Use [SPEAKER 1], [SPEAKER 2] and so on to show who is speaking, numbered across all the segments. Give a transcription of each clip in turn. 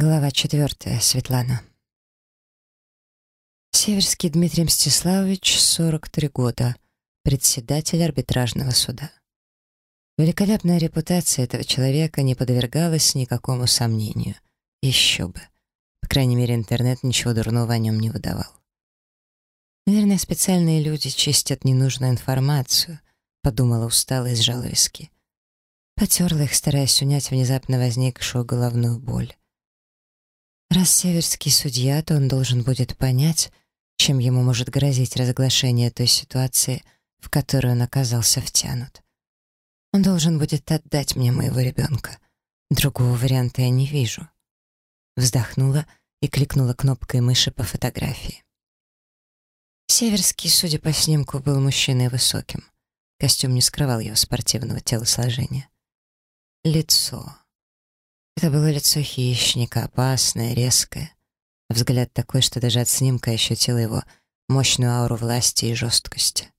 [SPEAKER 1] Глава четвертая. Светлана. Северский Дмитрий Мстиславович, 43 года, председатель арбитражного суда. Великолепная репутация этого человека не подвергалась никакому сомнению. Еще бы. По крайней мере, интернет ничего дурного о нем не выдавал. Наверное, специальные люди чистят ненужную информацию, подумала устало и сжала виски. Потерла их, стараясь унять внезапно возникшую головную боль. Раз северский судья, то он должен будет понять, чем ему может грозить разглашение той ситуации, в которую он оказался втянут. Он должен будет отдать мне моего ребенка. Другого варианта я не вижу. Вздохнула и кликнула кнопкой мыши по фотографии. Северский, судя по снимку, был мужчиной высоким. Костюм не скрывал его спортивного телосложения. Лицо. Это было лицо хищника, опасное, резкое. Взгляд такой, что даже от снимка ощутила его мощную ауру власти и жесткости.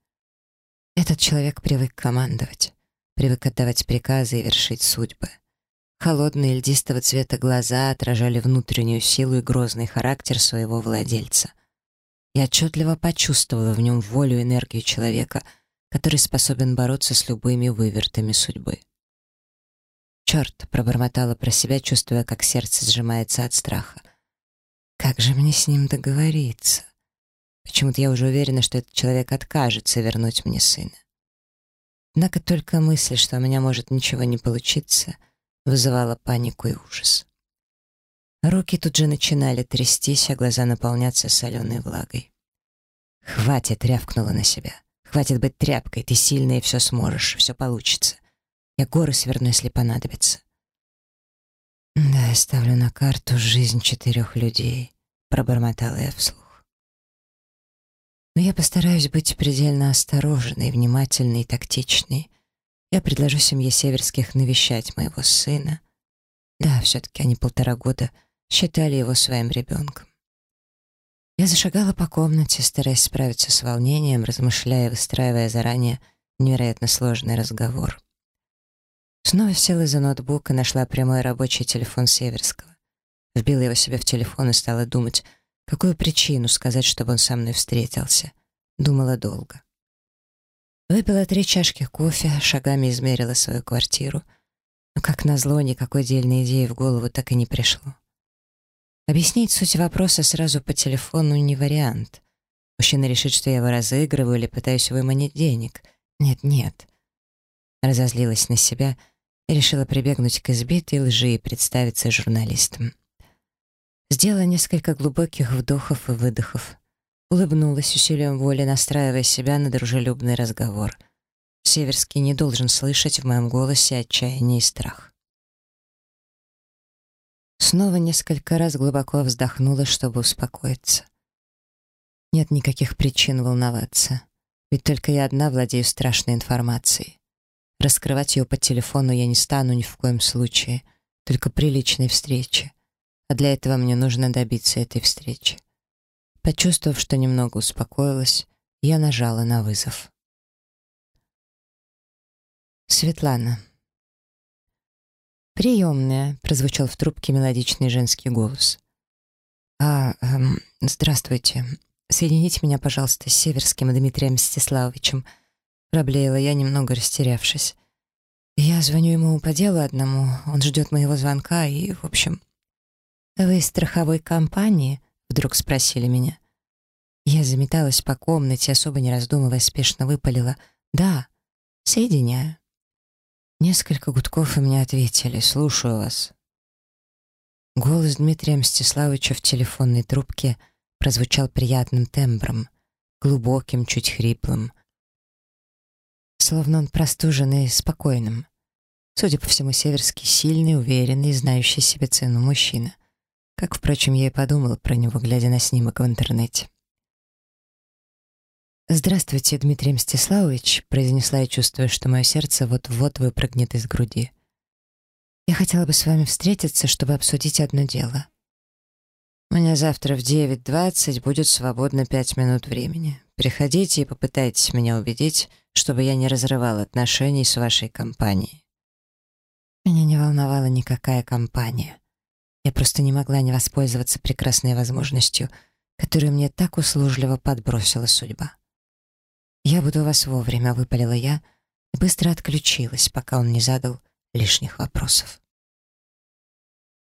[SPEAKER 1] Этот человек привык командовать, привык отдавать приказы и вершить судьбы. Холодные льдистого цвета глаза отражали внутреннюю силу и грозный характер своего владельца. Я отчетливо почувствовала в нем волю и энергию человека, который способен бороться с любыми вывертами судьбы. «Черт!» — пробормотала про себя, чувствуя, как сердце сжимается от страха. «Как же мне с ним договориться?» Почему-то я уже уверена, что этот человек откажется вернуть мне сына. Однако только мысль, что у меня может ничего не получиться, вызывала панику и ужас. Руки тут же начинали трястись, а глаза наполняться соленой влагой. «Хватит!» — рявкнула на себя. «Хватит быть тряпкой, ты сильная и все сможешь, все получится. Я горы сверну, если понадобится. «Да, я ставлю на карту жизнь четырех людей», — пробормотала я вслух. «Но я постараюсь быть предельно осторожной, внимательной и тактичной. Я предложу семье Северских навещать моего сына. Да, все-таки они полтора года считали его своим ребенком. Я зашагала по комнате, стараясь справиться с волнением, размышляя, выстраивая заранее невероятно сложный разговор. Снова села за ноутбук и нашла прямой рабочий телефон Северского. Вбила его себе в телефон и стала думать, какую причину сказать, чтобы он со мной встретился. Думала долго. Выпила три чашки кофе, шагами измерила свою квартиру. Но, как назло, никакой дельной идеи в голову так и не пришло. Объяснить суть вопроса сразу по телефону не вариант. Мужчина решит, что я его разыгрываю или пытаюсь выманить денег. Нет-нет. Разозлилась на себя — и решила прибегнуть к избитой лжи и представиться журналистом. Сделала несколько глубоких вдохов и выдохов. Улыбнулась усилием воли, настраивая себя на дружелюбный разговор. Северский не должен слышать в моем голосе отчаяние и страх. Снова несколько раз глубоко вздохнула, чтобы успокоиться. Нет никаких причин волноваться, ведь только я одна владею страшной информацией. Раскрывать ее по телефону я не стану ни в коем случае, только при личной встрече. А для этого мне нужно добиться этой встречи. Почувствовав, что немного успокоилась, я нажала на вызов. Светлана. «Приемная», — прозвучал в трубке мелодичный женский голос. «А, эм, здравствуйте. Соедините меня, пожалуйста, с Северским Дмитрием Мстиславовичем», Проблеяла я, немного растерявшись. Я звоню ему по делу одному, он ждет моего звонка и, в общем... «Вы словно он простуженный спокойным. Судя по всему, Северский сильный, уверенный, знающий себе цену мужчина. Как, впрочем, я и подумала про него, глядя на снимок в интернете. «Здравствуйте, Дмитрий Мстиславович», — произнесла я, чувствуя, что мое сердце вот-вот выпрыгнет из груди. «Я хотела бы с вами встретиться, чтобы обсудить одно дело».«У меня завтра в 9.20 будет свободно пять минут времени. Приходите и попытайтесь меня убедить, чтобы я не разрывал отношений с вашей компанией». Меня не волновала никакая компания. Я просто не могла не воспользоваться прекрасной возможностью, которую мне так услужливо подбросила судьба. «Я буду у вас вовремя», — выпалила я и быстро